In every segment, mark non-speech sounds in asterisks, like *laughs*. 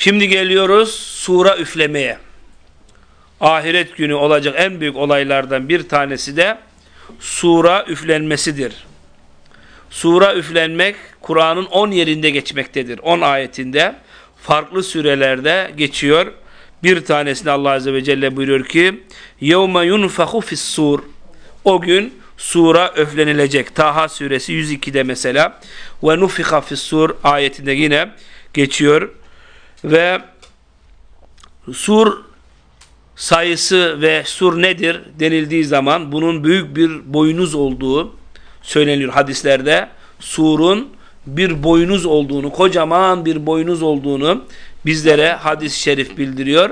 Şimdi geliyoruz sura üflemeye. Ahiret günü olacak en büyük olaylardan bir tanesi de sura üflenmesidir. Sura üflenmek Kur'an'ın 10 yerinde geçmektedir. 10 ayetinde farklı sürelerde geçiyor. Bir tanesinde Allah Azze ve Celle buyuruyor ki يَوْمَ يُنْفَخُ فِي sur. O gün sura öflenilecek. Taha suresi 102'de mesela ve nufiha fissur ayetinde yine geçiyor ve sur sayısı ve sur nedir denildiği zaman bunun büyük bir boynuz olduğu söyleniyor hadislerde. Surun bir boynuz olduğunu, kocaman bir boynuz olduğunu bizlere hadis-i şerif bildiriyor.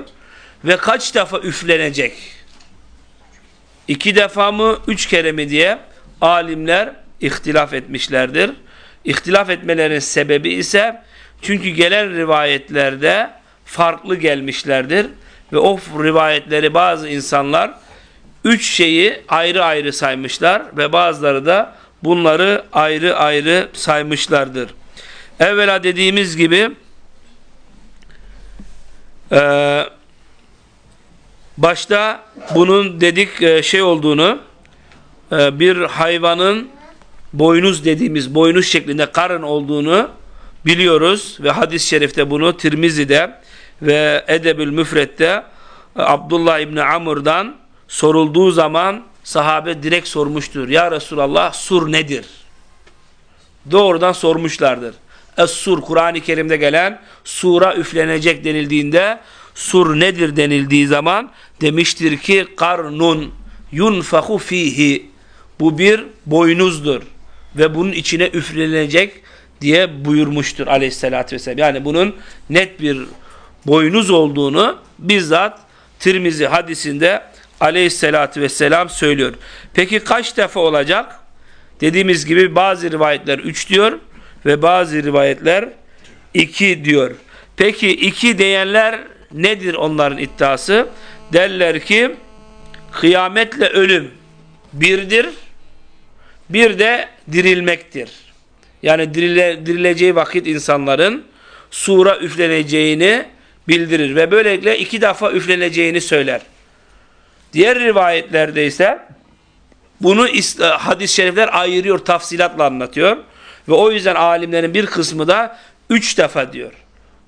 Ve kaç defa üflenecek? İki defa mı, üç kere mi diye alimler ihtilaf etmişlerdir. İhtilaf etmelerinin sebebi ise çünkü gelen rivayetlerde farklı gelmişlerdir. Ve o rivayetleri bazı insanlar üç şeyi ayrı ayrı saymışlar ve bazıları da bunları ayrı ayrı saymışlardır. Evvela dediğimiz gibi e, başta bunun dedik e, şey olduğunu e, bir hayvanın boynuz dediğimiz boynuz şeklinde karın olduğunu biliyoruz ve hadis-i şerifte bunu Tirmizi'de ve Edebül Müfret'te e, Abdullah İbni Amr'dan sorulduğu zaman sahabe direkt sormuştur. Ya Resulallah sur nedir? Doğrudan sormuşlardır. Es-sur Kur'an-ı Kerim'de gelen sura üflenecek denildiğinde sur nedir denildiği zaman demiştir ki karnun yunfahu fihi bu bir boynuzdur ve bunun içine üflenecek diye buyurmuştur aleyhissalatü vesselam. Yani bunun net bir boynuz olduğunu bizzat Tirmizi hadisinde aleyhissalatü vesselam söylüyor. Peki kaç defa olacak? Dediğimiz gibi bazı rivayetler 3 diyor ve bazı rivayetler 2 diyor. Peki 2 diyenler nedir onların iddiası? Derler ki kıyametle ölüm birdir, bir de dirilmektir. Yani dirile, dirileceği vakit insanların sura üfleneceğini bildirir ve böylelikle iki defa üfleneceğini söyler. Diğer rivayetlerde ise bunu hadis-i şerifler ayırıyor, tafsilatla anlatıyor. Ve o yüzden alimlerin bir kısmı da üç defa diyor.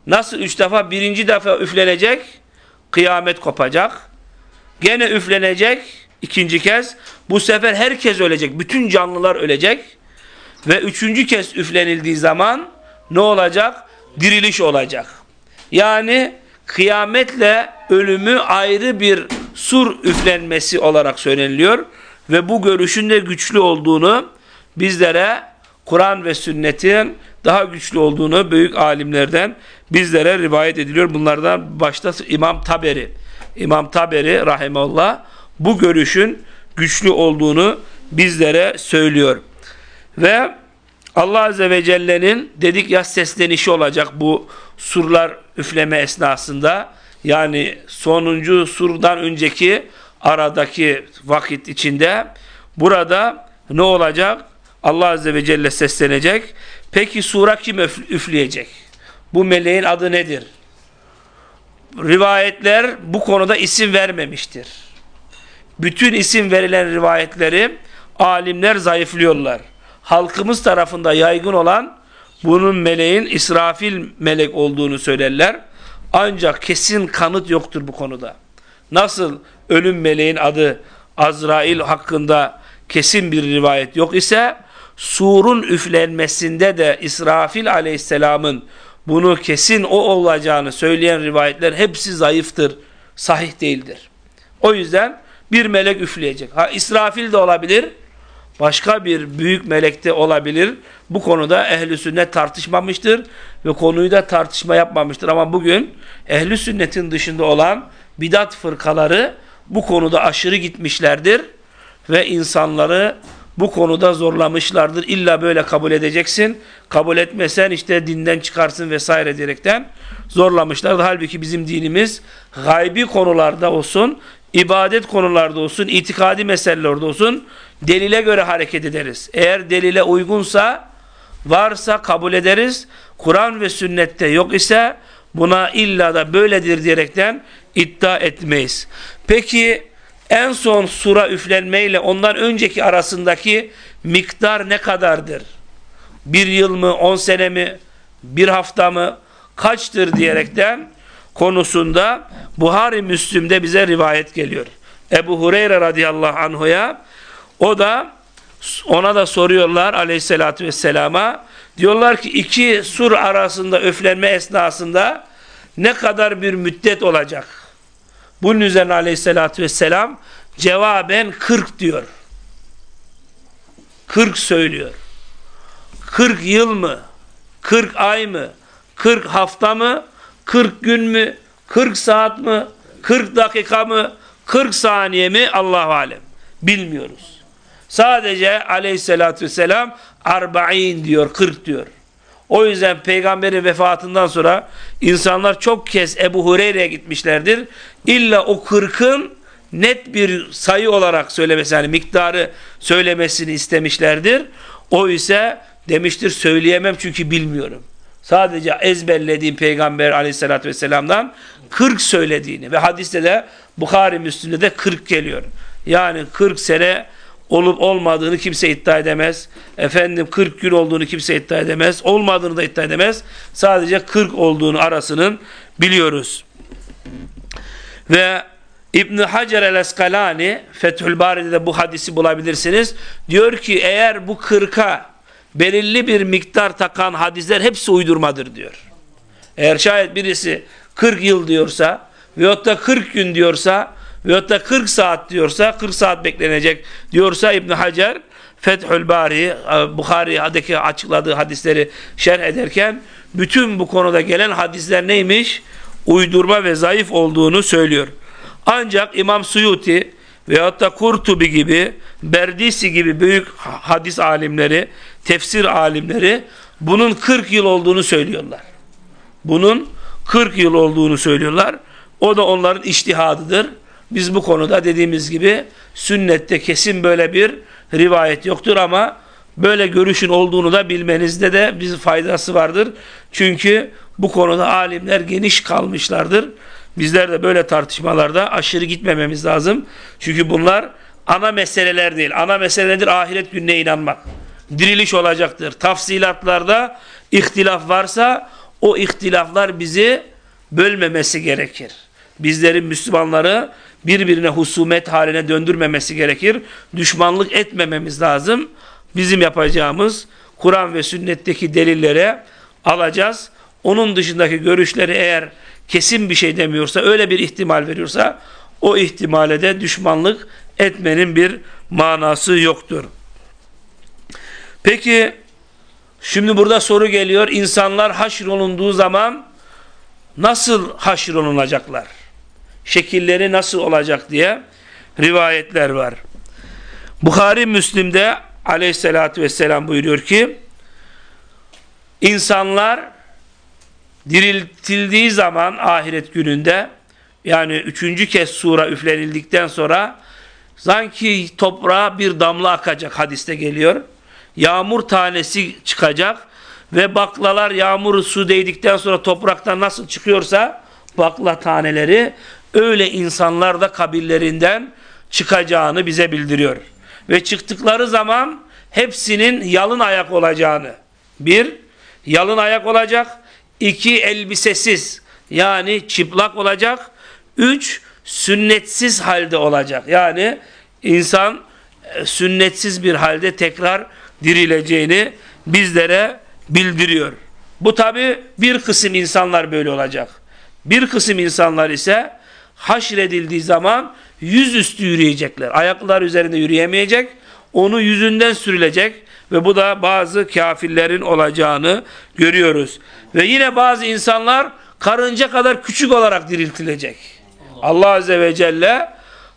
Nasıl üç defa? Birinci defa üflenecek, kıyamet kopacak. Gene üflenecek, ikinci kez. Bu sefer herkes ölecek, bütün canlılar ölecek. Ve üçüncü kez üflenildiği zaman ne olacak? Diriliş olacak. Yani kıyametle ölümü ayrı bir sur üflenmesi olarak söyleniliyor. Ve bu görüşün de güçlü olduğunu bizlere Kur'an ve sünnetin daha güçlü olduğunu büyük alimlerden bizlere rivayet ediliyor. Bunlardan başta İmam Taberi. İmam Taberi rahimallah bu görüşün güçlü olduğunu bizlere söylüyor. Ve Allah Azze ve Celle'nin dedik ya seslenişi olacak bu surlar üfleme esnasında. Yani sonuncu surdan önceki aradaki vakit içinde burada ne olacak? Allah Azze ve Celle seslenecek. Peki sura kim üfleyecek? Bu meleğin adı nedir? Rivayetler bu konuda isim vermemiştir. Bütün isim verilen rivayetleri alimler zayıflıyorlar. Halkımız tarafında yaygın olan bunun meleğin İsrafil melek olduğunu söylerler. Ancak kesin kanıt yoktur bu konuda. Nasıl ölüm meleğin adı Azrail hakkında kesin bir rivayet yok ise surun üflenmesinde de İsrafil aleyhisselamın bunu kesin o olacağını söyleyen rivayetler hepsi zayıftır, sahih değildir. O yüzden bir melek üfleyecek. Ha İsrafil de olabilir, başka bir büyük melek de olabilir. Bu konuda ehli sünnet tartışmamıştır ve konuyu da tartışma yapmamıştır. Ama bugün ehli sünnetin dışında olan bidat fırkaları bu konuda aşırı gitmişlerdir ve insanları bu konuda zorlamışlardır. İlla böyle kabul edeceksin. Kabul etmesen işte dinden çıkarsın vesaire diyerekten zorlamışlardır. Halbuki bizim dinimiz gaybi konularda olsun, ibadet konularda olsun, itikadi meselelerde olsun delile göre hareket ederiz. Eğer delile uygunsa, varsa kabul ederiz. Kur'an ve sünnette yok ise buna illa da böyledir diyerekten iddia etmeyiz. Peki en son sura üflenmeyle ondan önceki arasındaki miktar ne kadardır? Bir yıl mı, on sene mi, bir hafta mı, kaçtır diyerekten konusunda Buhari Müslüm'de bize rivayet geliyor. Ebu Hureyre radıyallahu anhuya o da ona da soruyorlar aleyhissalatü vesselama diyorlar ki iki sur arasında öflenme esnasında ne kadar bir müddet olacak? Bunun üzerine aleyhissalatü vesselam cevaben 40 diyor. 40 söylüyor. 40 yıl mı? 40 ay mı? 40 hafta mı? 40 gün mü? 40 saat mi? 40 dakika mı? 40 saniye mi? Allahu alem. Bilmiyoruz. Sadece aleyhissalatü vesselam arba'in diyor, 40 diyor. O yüzden peygamberin vefatından sonra insanlar çok kez Ebu Hureyre'ye gitmişlerdir. İlla o 40'ın net bir sayı olarak söylemesi, yani miktarı söylemesini istemişlerdir. O ise demiştir söyleyemem çünkü bilmiyorum. Sadece ezberlediğim peygamber aleyhissalatü vesselam'dan 40 söylediğini ve hadiste de Bukhari Müslüm'de de 40 geliyor. Yani 40 sene olup olmadığını kimse iddia edemez. Efendim 40 gün olduğunu kimse iddia edemez. Olmadığını da iddia edemez. Sadece 40 olduğunu arasının biliyoruz. Ve İbn Hacer el-Eskalani Fethül Bari'de de bu hadisi bulabilirsiniz. Diyor ki eğer bu 40'a belirli bir miktar takan hadisler hepsi uydurmadır diyor. Eğer şayet birisi 40 yıl diyorsa veyahut da 40 gün diyorsa veyahut da 40 saat diyorsa 40 saat beklenecek diyorsa İbn Hacer Fethül Bari e, Bukhari'deki açıkladığı hadisleri şerh ederken bütün bu konuda gelen hadisler neymiş? Uydurma ve zayıf olduğunu söylüyor. Ancak İmam Suyuti veyahut da Kurtubi gibi Berdisi gibi büyük hadis alimleri, tefsir alimleri bunun 40 yıl olduğunu söylüyorlar. Bunun 40 yıl olduğunu söylüyorlar. O da onların iştihadıdır. Biz bu konuda dediğimiz gibi sünnette kesin böyle bir rivayet yoktur ama böyle görüşün olduğunu da bilmenizde de bir faydası vardır. Çünkü bu konuda alimler geniş kalmışlardır. Bizler de böyle tartışmalarda aşırı gitmememiz lazım. Çünkü bunlar ana meseleler değil. Ana mesele nedir? Ahiret gününe inanmak. Diriliş olacaktır. Tafsilatlarda ihtilaf varsa o ihtilaflar bizi bölmemesi gerekir. Bizlerin Müslümanları birbirine husumet haline döndürmemesi gerekir. Düşmanlık etmememiz lazım. Bizim yapacağımız Kur'an ve sünnetteki delillere alacağız. Onun dışındaki görüşleri eğer kesin bir şey demiyorsa, öyle bir ihtimal veriyorsa o ihtimale de düşmanlık etmenin bir manası yoktur. Peki şimdi burada soru geliyor. İnsanlar haşr olunduğu zaman nasıl haşr olunacaklar? Şekilleri nasıl olacak diye rivayetler var. Bukhari Müslim'de aleyhissalatü vesselam buyuruyor ki insanlar diriltildiği zaman ahiret gününde yani üçüncü kez sura üflenildikten sonra sanki toprağa bir damla akacak hadiste geliyor. Yağmur tanesi çıkacak ve baklalar yağmur su değdikten sonra topraktan nasıl çıkıyorsa bakla taneleri öyle insanlar da kabirlerinden çıkacağını bize bildiriyor. Ve çıktıkları zaman hepsinin yalın ayak olacağını. Bir, yalın ayak olacak. iki elbisesiz yani çıplak olacak. Üç, sünnetsiz halde olacak. Yani insan e, sünnetsiz bir halde tekrar dirileceğini bizlere bildiriyor. Bu tabi bir kısım insanlar böyle olacak. Bir kısım insanlar ise haşredildiği zaman yüzüstü yürüyecekler. Ayaklar üzerinde yürüyemeyecek. Onu yüzünden sürülecek ve bu da bazı kafirlerin olacağını görüyoruz. Ve yine bazı insanlar karınca kadar küçük olarak diriltilecek. Allah Azze ve Celle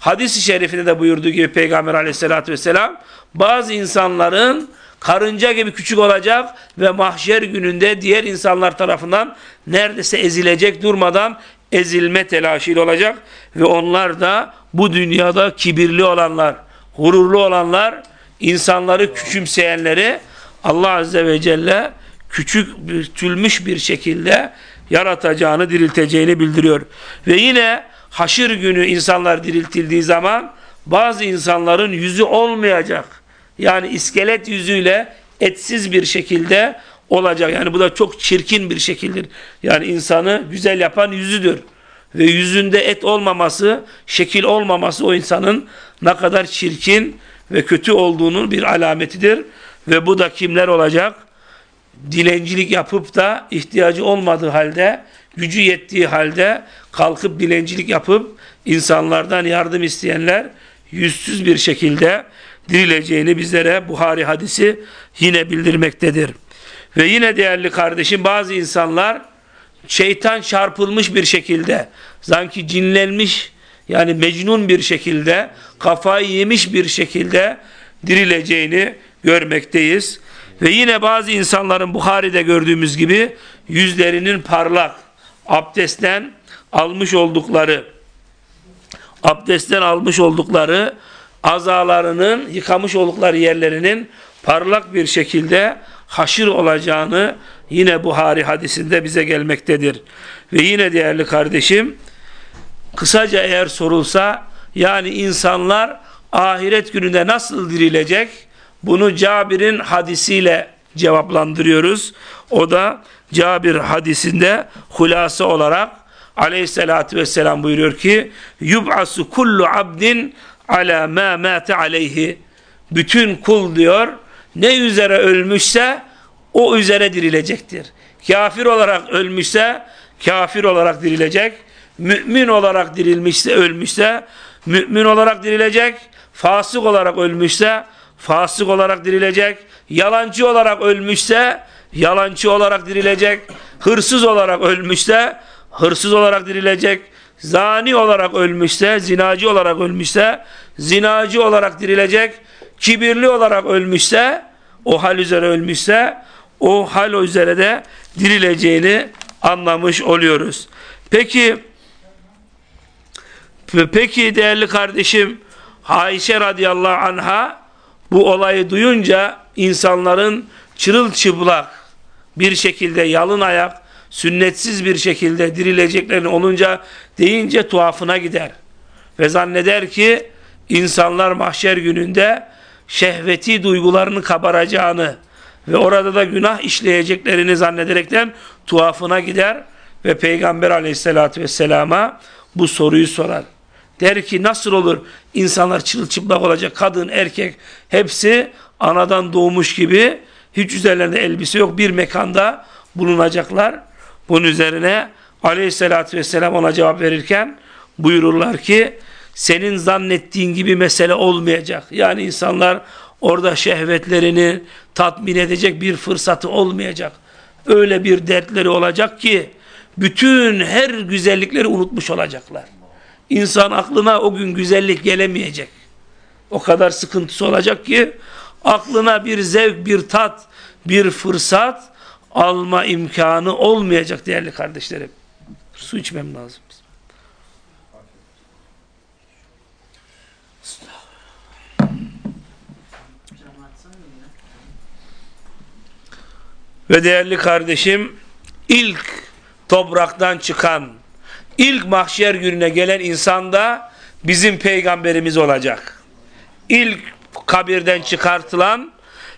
hadis-i şerifinde de buyurduğu gibi Peygamber aleyhissalatü vesselam bazı insanların karınca gibi küçük olacak ve mahşer gününde diğer insanlar tarafından neredeyse ezilecek durmadan ezilme telaşıyla olacak ve onlar da bu dünyada kibirli olanlar, gururlu olanlar, insanları küçümseyenleri Allah Azze ve Celle küçük küçülmüş bir şekilde yaratacağını, dirilteceğini bildiriyor. Ve yine haşır günü insanlar diriltildiği zaman bazı insanların yüzü olmayacak. Yani iskelet yüzüyle etsiz bir şekilde olacak. Yani bu da çok çirkin bir şekildir. Yani insanı güzel yapan yüzüdür. Ve yüzünde et olmaması, şekil olmaması o insanın ne kadar çirkin ve kötü olduğunun bir alametidir. Ve bu da kimler olacak? Dilencilik yapıp da ihtiyacı olmadığı halde, gücü yettiği halde kalkıp dilencilik yapıp insanlardan yardım isteyenler yüzsüz bir şekilde dirileceğini bizlere Buhari hadisi yine bildirmektedir. Ve yine değerli kardeşim bazı insanlar şeytan çarpılmış bir şekilde sanki cinlenmiş yani mecnun bir şekilde kafayı yemiş bir şekilde dirileceğini görmekteyiz. Ve yine bazı insanların Buhari'de gördüğümüz gibi yüzlerinin parlak abdestten almış oldukları abdestten almış oldukları azalarının yıkamış oldukları yerlerinin parlak bir şekilde haşır olacağını yine Buhari hadisinde bize gelmektedir. Ve yine değerli kardeşim kısaca eğer sorulsa yani insanlar ahiret gününde nasıl dirilecek? Bunu Cabir'in hadisiyle cevaplandırıyoruz. O da Cabir hadisinde hulası olarak aleyhissalatü vesselam buyuruyor ki yub'asu kullu abdin ala ma mate aleyhi bütün kul diyor ne üzere ölmüşse o üzere dirilecektir. Kafir olarak ölmüşse kafir olarak dirilecek. Mümin olarak dirilmişse ölmüşse mümin olarak dirilecek. Fasık olarak ölmüşse fasık olarak dirilecek. Yalancı olarak ölmüşse yalancı olarak dirilecek. Hırsız olarak ölmüşse hırsız olarak dirilecek. Zani olarak ölmüşse, zinacı olarak ölmüşse, zinacı olarak dirilecek. Kibirli olarak ölmüşse, o hal üzere ölmüşse, o hal üzere de dirileceğini anlamış oluyoruz. Peki, peki değerli kardeşim, Ayşe radıyallahu anha bu olayı duyunca insanların çırılçıplak bir şekilde yalın ayak, sünnetsiz bir şekilde dirileceklerini olunca deyince tuhafına gider. Ve zanneder ki insanlar mahşer gününde şehveti duygularını kabaracağını ve orada da günah işleyeceklerini zannederekten tuhafına gider ve Peygamber aleyhissalatü vesselama bu soruyu sorar. Der ki nasıl olur insanlar çırılçıplak olacak kadın erkek hepsi anadan doğmuş gibi hiç üzerlerinde elbise yok bir mekanda bulunacaklar. Bunun üzerine aleyhissalatü vesselam ona cevap verirken buyururlar ki senin zannettiğin gibi mesele olmayacak. Yani insanlar orada şehvetlerini tatmin edecek bir fırsatı olmayacak. Öyle bir dertleri olacak ki bütün her güzellikleri unutmuş olacaklar. İnsan aklına o gün güzellik gelemeyecek. O kadar sıkıntısı olacak ki aklına bir zevk, bir tat, bir fırsat alma imkanı olmayacak değerli kardeşlerim. Su içmem lazım. Ve değerli kardeşim ilk topraktan çıkan ilk mahşer gününe gelen insan da bizim peygamberimiz olacak. İlk kabirden çıkartılan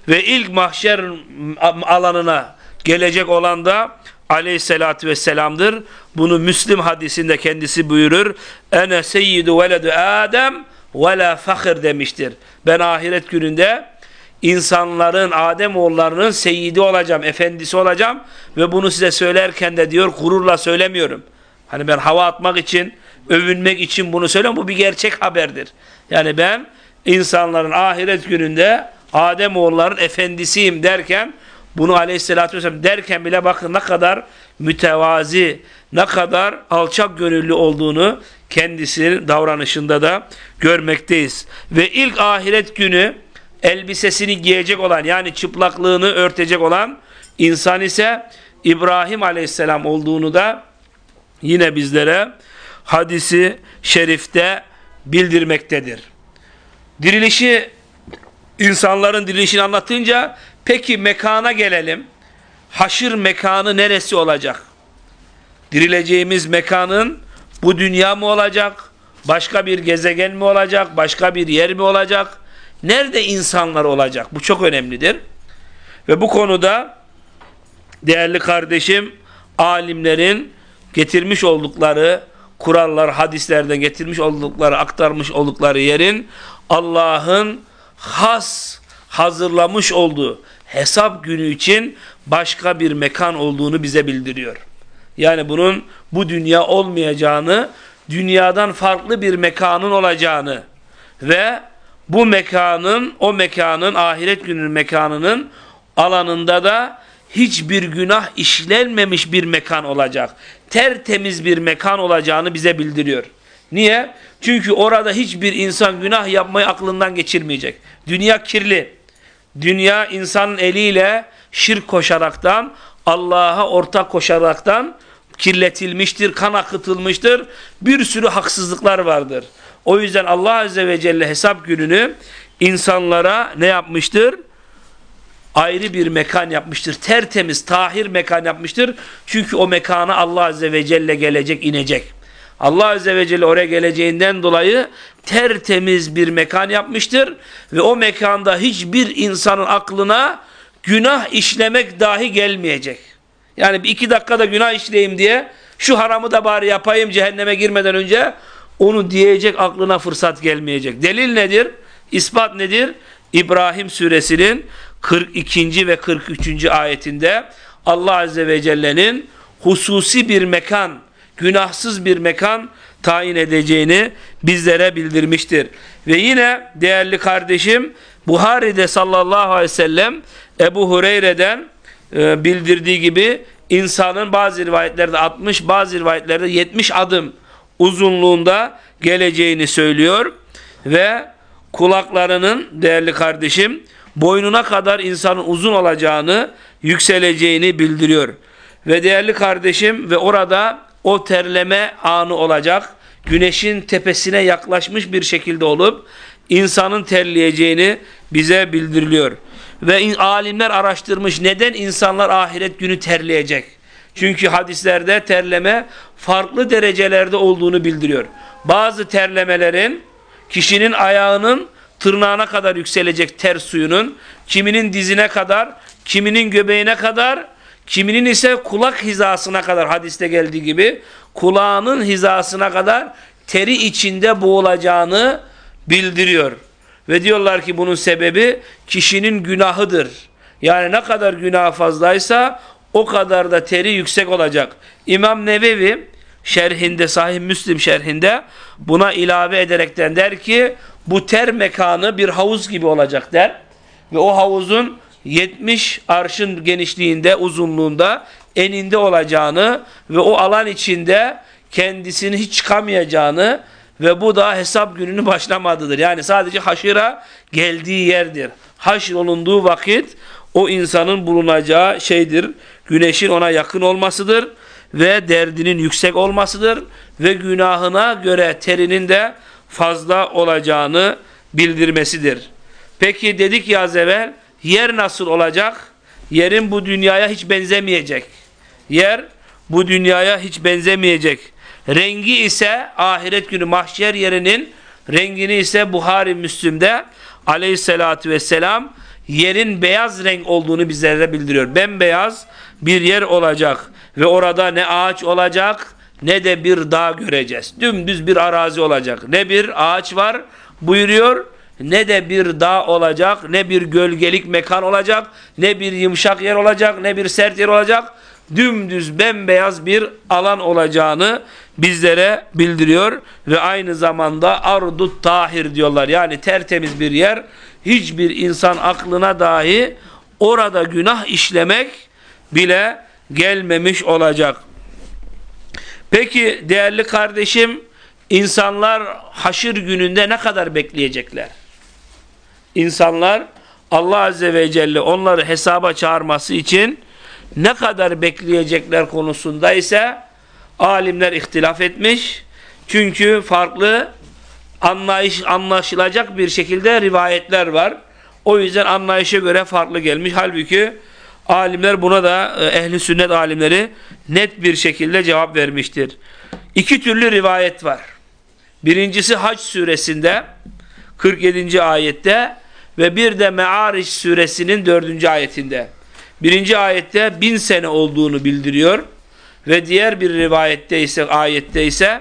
ve ilk mahşer alanına gelecek olan da aleyhissalatü vesselam'dır. Bunu Müslim hadisinde kendisi buyurur. Ene seyyidu veledu Adem ve la fakir demiştir. Ben ahiret gününde insanların, Adem oğullarının seyyidi olacağım, efendisi olacağım ve bunu size söylerken de diyor gururla söylemiyorum. Hani ben hava atmak için, övünmek için bunu söylüyorum. Bu bir gerçek haberdir. Yani ben insanların ahiret gününde Adem oğulların efendisiyim derken bunu aleyhissalatü vesselam derken bile bakın ne kadar mütevazi, ne kadar alçak gönüllü olduğunu kendisinin davranışında da görmekteyiz. Ve ilk ahiret günü elbisesini giyecek olan yani çıplaklığını örtecek olan insan ise İbrahim aleyhisselam olduğunu da yine bizlere hadisi şerifte bildirmektedir. Dirilişi insanların dirilişini anlatınca peki mekana gelelim. Haşır mekanı neresi olacak? Dirileceğimiz mekanın bu dünya mı olacak? Başka bir gezegen mi olacak? Başka bir yer mi olacak? Nerede insanlar olacak? Bu çok önemlidir. Ve bu konuda değerli kardeşim alimlerin getirmiş oldukları kurallar, hadislerden getirmiş oldukları, aktarmış oldukları yerin Allah'ın has hazırlamış olduğu hesap günü için başka bir mekan olduğunu bize bildiriyor. Yani bunun bu dünya olmayacağını, dünyadan farklı bir mekanın olacağını ve bu mekanın, o mekanın, ahiret gününün mekanının alanında da hiçbir günah işlenmemiş bir mekan olacak. Tertemiz bir mekan olacağını bize bildiriyor. Niye? Çünkü orada hiçbir insan günah yapmayı aklından geçirmeyecek. Dünya kirli. Dünya insanın eliyle şirk koşaraktan, Allah'a ortak koşaraktan kirletilmiştir, kan akıtılmıştır. Bir sürü haksızlıklar vardır. O yüzden Allah Azze ve Celle hesap gününü insanlara ne yapmıştır? Ayrı bir mekan yapmıştır. Tertemiz, tahir mekan yapmıştır. Çünkü o mekana Allah Azze ve Celle gelecek, inecek. Allah Azze ve Celle oraya geleceğinden dolayı tertemiz bir mekan yapmıştır. Ve o mekanda hiçbir insanın aklına günah işlemek dahi gelmeyecek. Yani bir iki dakikada günah işleyeyim diye şu haramı da bari yapayım cehenneme girmeden önce onu diyecek aklına fırsat gelmeyecek. Delil nedir? İspat nedir? İbrahim suresinin 42. ve 43. ayetinde Allah Azze ve Celle'nin hususi bir mekan, günahsız bir mekan tayin edeceğini bizlere bildirmiştir. Ve yine değerli kardeşim Buhari'de sallallahu aleyhi ve sellem Ebu Hureyre'den e, bildirdiği gibi insanın bazı rivayetlerde 60 bazı rivayetlerde 70 adım uzunluğunda geleceğini söylüyor ve kulaklarının değerli kardeşim boynuna kadar insanın uzun olacağını yükseleceğini bildiriyor. Ve değerli kardeşim ve orada o terleme anı olacak. Güneşin tepesine yaklaşmış bir şekilde olup insanın terleyeceğini bize bildiriliyor. Ve alimler araştırmış neden insanlar ahiret günü terleyecek? Çünkü hadislerde terleme farklı derecelerde olduğunu bildiriyor. Bazı terlemelerin kişinin ayağının tırnağına kadar yükselecek ter suyunun, kiminin dizine kadar, kiminin göbeğine kadar, kiminin ise kulak hizasına kadar hadiste geldiği gibi kulağının hizasına kadar teri içinde boğulacağını bildiriyor. Ve diyorlar ki bunun sebebi kişinin günahıdır. Yani ne kadar günah fazlaysa o kadar da teri yüksek olacak. İmam Nevevi şerhinde Sahih Müslim şerhinde buna ilave ederekten der ki bu ter mekanı bir havuz gibi olacak der. Ve o havuzun 70 arşın genişliğinde, uzunluğunda, eninde olacağını ve o alan içinde kendisini hiç çıkamayacağını ve bu da hesap gününün başlamadıdır. Yani sadece haşıra geldiği yerdir. Haşr olunduğu vakit o insanın bulunacağı şeydir. Güneşin ona yakın olmasıdır ve derdinin yüksek olmasıdır ve günahına göre terinin de fazla olacağını bildirmesidir. Peki dedik ya az evvel yer nasıl olacak? Yerin bu dünyaya hiç benzemeyecek. Yer bu dünyaya hiç benzemeyecek. Rengi ise ahiret günü mahşer yerinin rengini ise Buhari Müslüm'de aleyhissalatü vesselam yerin beyaz renk olduğunu bizlere bildiriyor. Bembeyaz bir yer olacak ve orada ne ağaç olacak ne de bir dağ göreceğiz. Dümdüz bir arazi olacak. Ne bir ağaç var buyuruyor ne de bir dağ olacak, ne bir gölgelik mekan olacak, ne bir yumuşak yer olacak, ne bir sert yer olacak. Dümdüz bembeyaz bir alan olacağını bizlere bildiriyor ve aynı zamanda ardut tahir diyorlar. Yani tertemiz bir yer. Hiçbir insan aklına dahi orada günah işlemek bile gelmemiş olacak. Peki değerli kardeşim insanlar haşır gününde ne kadar bekleyecekler? İnsanlar Allah Azze ve Celle onları hesaba çağırması için ne kadar bekleyecekler konusunda ise alimler ihtilaf etmiş. Çünkü farklı anlayış anlaşılacak bir şekilde rivayetler var. O yüzden anlayışa göre farklı gelmiş. Halbuki Alimler buna da e, ehli sünnet alimleri net bir şekilde cevap vermiştir. İki türlü rivayet var. Birincisi Hac suresinde 47. ayette ve bir de Me'ariş suresinin 4. ayetinde. Birinci ayette bin sene olduğunu bildiriyor ve diğer bir rivayette ise ayette ise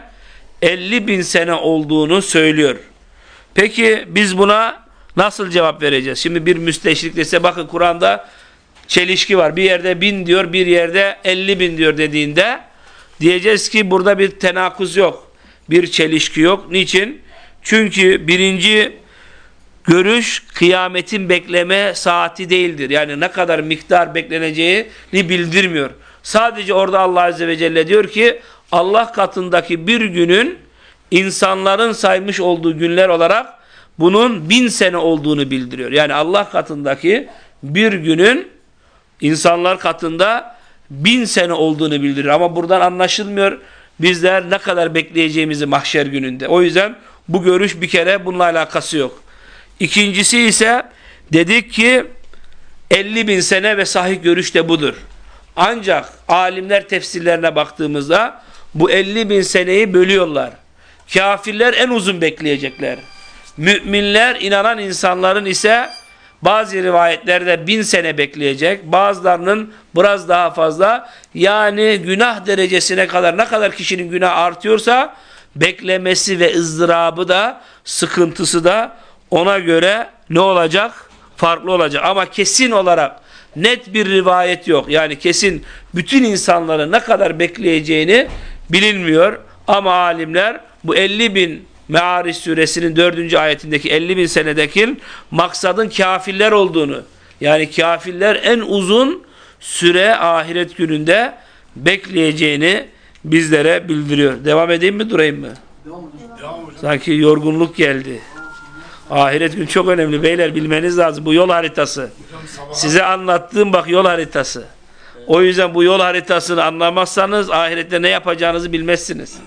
50 bin sene olduğunu söylüyor. Peki biz buna nasıl cevap vereceğiz? Şimdi bir müsteşrik dese bakın Kur'an'da çelişki var. Bir yerde bin diyor, bir yerde 50 bin diyor dediğinde diyeceğiz ki burada bir tenakuz yok. Bir çelişki yok. Niçin? Çünkü birinci görüş kıyametin bekleme saati değildir. Yani ne kadar miktar bekleneceğini bildirmiyor. Sadece orada Allah Azze ve Celle diyor ki Allah katındaki bir günün insanların saymış olduğu günler olarak bunun bin sene olduğunu bildiriyor. Yani Allah katındaki bir günün insanlar katında bin sene olduğunu bildiriyor. Ama buradan anlaşılmıyor bizler ne kadar bekleyeceğimizi mahşer gününde. O yüzden bu görüş bir kere bununla alakası yok. İkincisi ise dedik ki 50 bin sene ve sahih görüş de budur. Ancak alimler tefsirlerine baktığımızda bu 50 bin seneyi bölüyorlar. Kafirler en uzun bekleyecekler. Müminler, inanan insanların ise bazı rivayetlerde bin sene bekleyecek. Bazılarının biraz daha fazla. Yani günah derecesine kadar ne kadar kişinin günah artıyorsa beklemesi ve ızdırabı da sıkıntısı da ona göre ne olacak? Farklı olacak. Ama kesin olarak net bir rivayet yok. Yani kesin bütün insanların ne kadar bekleyeceğini bilinmiyor. Ama alimler bu 50 bin Me'ariş suresinin 4. ayetindeki 50 bin senedeki maksadın kafirler olduğunu yani kafirler en uzun süre ahiret gününde bekleyeceğini bizlere bildiriyor. Devam edeyim mi durayım mı? Sanki yorgunluk geldi. Ahiret gün çok önemli beyler bilmeniz lazım. Bu yol haritası. Size anlattığım bak yol haritası. O yüzden bu yol haritasını anlamazsanız ahirette ne yapacağınızı bilmezsiniz.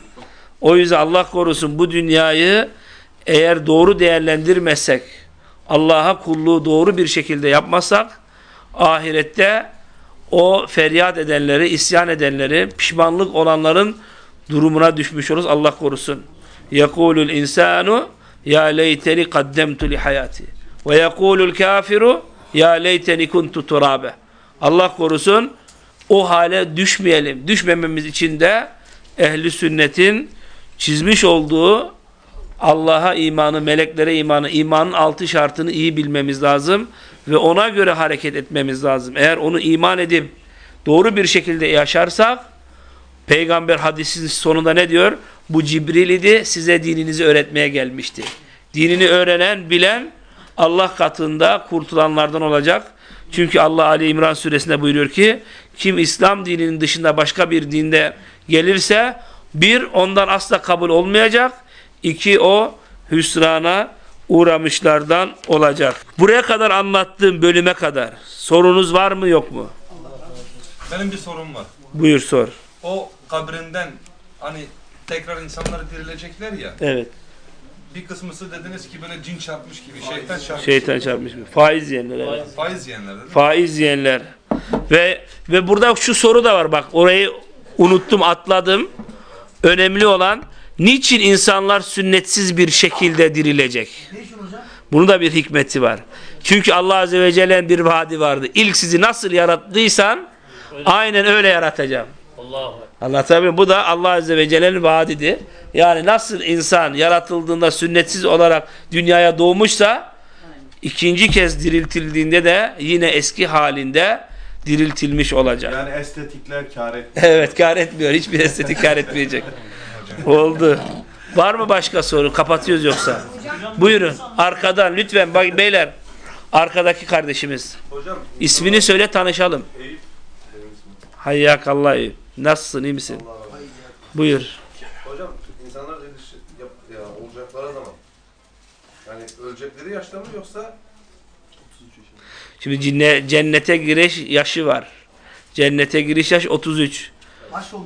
O yüzden Allah korusun bu dünyayı eğer doğru değerlendirmezsek, Allah'a kulluğu doğru bir şekilde yapmazsak, ahirette o feryat edenleri, isyan edenleri, pişmanlık olanların durumuna düşmüş oluruz. Allah korusun. يَقُولُ الْاِنْسَانُ ya leyteni kaddemtu li hayati ve yekulul kafiru ya leyteni kuntu turabe Allah korusun o hale düşmeyelim. Düşmememiz için de ehli sünnetin çizmiş olduğu Allah'a imanı, meleklere imanı, imanın altı şartını iyi bilmemiz lazım ve ona göre hareket etmemiz lazım. Eğer onu iman edip doğru bir şekilde yaşarsak Peygamber hadisin sonunda ne diyor? Bu Cibril idi size dininizi öğretmeye gelmişti. Dinini öğrenen, bilen Allah katında kurtulanlardan olacak. Çünkü Allah Ali İmran suresinde buyuruyor ki kim İslam dininin dışında başka bir dinde gelirse bir ondan asla kabul olmayacak. iki o hüsrana uğramışlardan olacak. Buraya kadar anlattığım bölüme kadar sorunuz var mı yok mu? Benim bir sorum var. Buyur sor. O kabrinden hani tekrar insanlar dirilecekler ya. Evet. Bir kısmısı dediniz ki böyle cin çarpmış gibi, şeytan çarpmış. Şeytan çarpmış mı? Faiz yiyenler. Evet. Faiz yiyenler? Faiz yiyenler. Ve ve burada şu soru da var bak orayı unuttum atladım. Önemli olan niçin insanlar sünnetsiz bir şekilde dirilecek? Bunun da bir hikmeti var. Çünkü Allah Azze ve Celle'nin bir vaadi vardı. İlk sizi nasıl yarattıysan aynen öyle yaratacağım. Anlatabiliyor muyum? Bu da Allah Azze ve Celle'nin vaadidir. Yani nasıl insan yaratıldığında sünnetsiz olarak dünyaya doğmuşsa ikinci kez diriltildiğinde de yine eski halinde diriltilmiş olacak. Yani estetikler kar etmiyor. *laughs* Evet kar etmiyor. Hiçbir estetik kar etmeyecek. Oldu. Var mı başka soru? Kapatıyoruz yoksa. Buyurun. Arkadan lütfen bak beyler. Arkadaki kardeşimiz. Hocam İsmini söyle tanışalım. Eyüp Hayyakallah Eyüp. Nasılsın? iyi misin? Buyur. Hocam insanlar ya olacakları zaman yani ölecekleri yaşta mı yoksa Şimdi cinne, cennete giriş yaşı var. Cennete giriş yaş 33.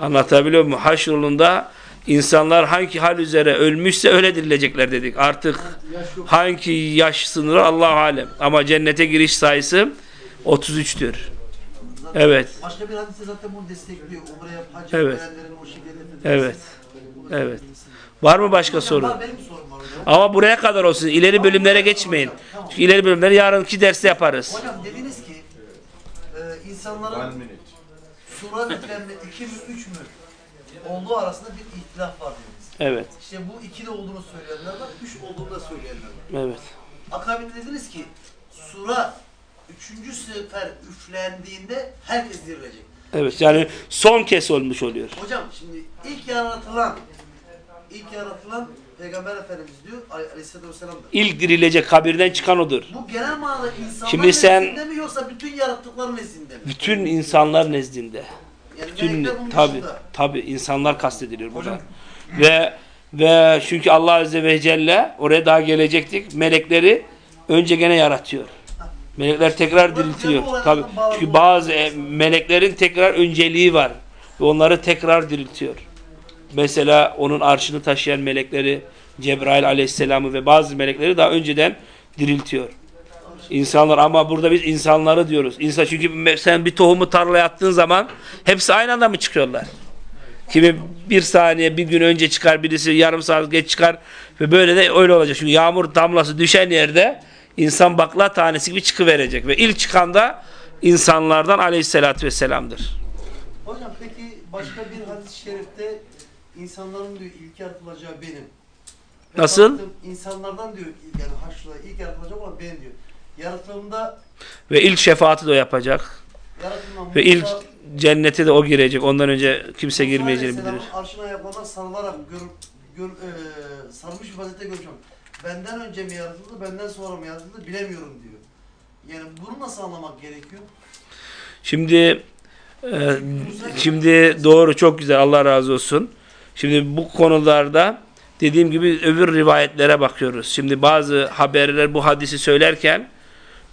Anlatabiliyor muyum? Haş yolunda insanlar hangi hal üzere ölmüşse öyle dirilecekler dedik. Artık hangi yaş sınırı Allah alem. Ama cennete giriş sayısı 33'tür. Evet. Başka bir hadise zaten bunu destekliyor. Umre yap, hac Evet. o şekilde Evet. Evet. Var mı başka soru? Benim sorum. Ama buraya kadar olsun. İleri bölümlere geçmeyin. Çünkü ileri bölümleri yarınki derste yaparız. Hocam dediniz ki e, insanların sura üflenme iki mü üç mü olduğu arasında bir ihtilaf var dediniz. Evet. İşte bu iki de olduğunu söyleyenler var, üç olduğunu da söyleyenler var. Evet. Akabinde dediniz ki sura üçüncü sefer üflendiğinde herkes dirilecek. Evet. Yani son kez olmuş oluyor. Hocam şimdi ilk yaratılan ilk yaratılan Peygamber Efendimiz diyor Aleyhisselatü Vesselam'dır. İlk dirilecek kabirden çıkan odur. Bu genel manada insanlar Şimdi sen- nezdinde mi yoksa bütün yaratıkların nezdinde mi? Bütün insanlar nezdinde. Yani Bütün tabi tabi insanlar kastediliyor burada. Ve ve çünkü Allah azze ve celle oraya daha gelecektik. Melekleri önce gene yaratıyor. Melekler tekrar diriltiyor. Tabi çünkü bazı e, meleklerin tekrar önceliği var. Ve onları tekrar diriltiyor. Mesela onun arşını taşıyan melekleri Cebrail aleyhisselamı ve bazı melekleri daha önceden diriltiyor. İnsanlar ama burada biz insanları diyoruz. İnsan çünkü sen bir tohumu tarlaya attığın zaman hepsi aynı anda mı çıkıyorlar? Kimi bir saniye bir gün önce çıkar birisi yarım saat geç çıkar ve böyle de öyle olacak. Çünkü yağmur damlası düşen yerde insan bakla tanesi gibi çıkıverecek ve ilk çıkan da insanlardan aleyhissalatü vesselam'dır. Hocam peki başka bir hadis-i şerifte insanların diyor ilk yaratılacağı benim. Ve Nasıl? baktım İnsanlardan diyor yani haşla ilk yaratılacak olan benim diyor. Yaratıldığımda Ve ilk şefaati de o yapacak. Ve ilk cennete de o girecek. Ondan önce kimse girmeyeceğini bilir. Arşına ayaklarına sarılarak gör, gör, e, sarılmış bir vaziyette göreceğim. Benden önce mi yaratıldı, benden sonra mı yaratıldı bilemiyorum diyor. Yani bunu nasıl anlamak gerekiyor? Şimdi e, şimdi doğru çok güzel Allah razı olsun. Şimdi bu konularda dediğim gibi öbür rivayetlere bakıyoruz. Şimdi bazı haberler bu hadisi söylerken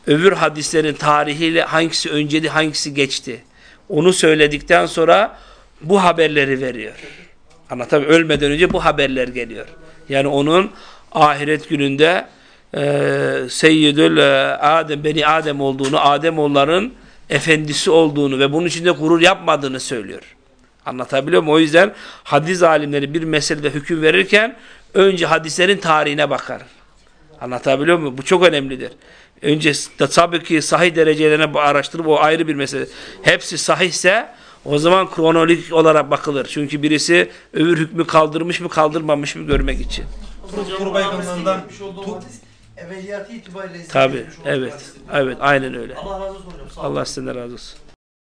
öbür hadislerin tarihiyle hangisi öncedi hangisi geçti. Onu söyledikten sonra bu haberleri veriyor. Anlatabiliyor Ölmeden önce bu haberler geliyor. Yani onun ahiret gününde e, Seyyidül e, Adem, Beni Adem olduğunu, Ademoğulların efendisi olduğunu ve bunun içinde gurur yapmadığını söylüyor. Anlatabiliyor muyum? O yüzden hadis alimleri bir meselede hüküm verirken önce hadislerin tarihine bakar. Anlatabiliyor muyum? Bu çok önemlidir. Önce tabii ki sahih derecelerine araştırıp o ayrı bir mesele. Hepsi sahihse o zaman kronolojik olarak bakılır. Çünkü birisi öbür hükmü kaldırmış mı kaldırmamış mı görmek için. Evveliyatı itibariyle Tabii. Evet. Evet. Aynen öyle. Allah razı olsun hocam. Allah sizden razı olsun.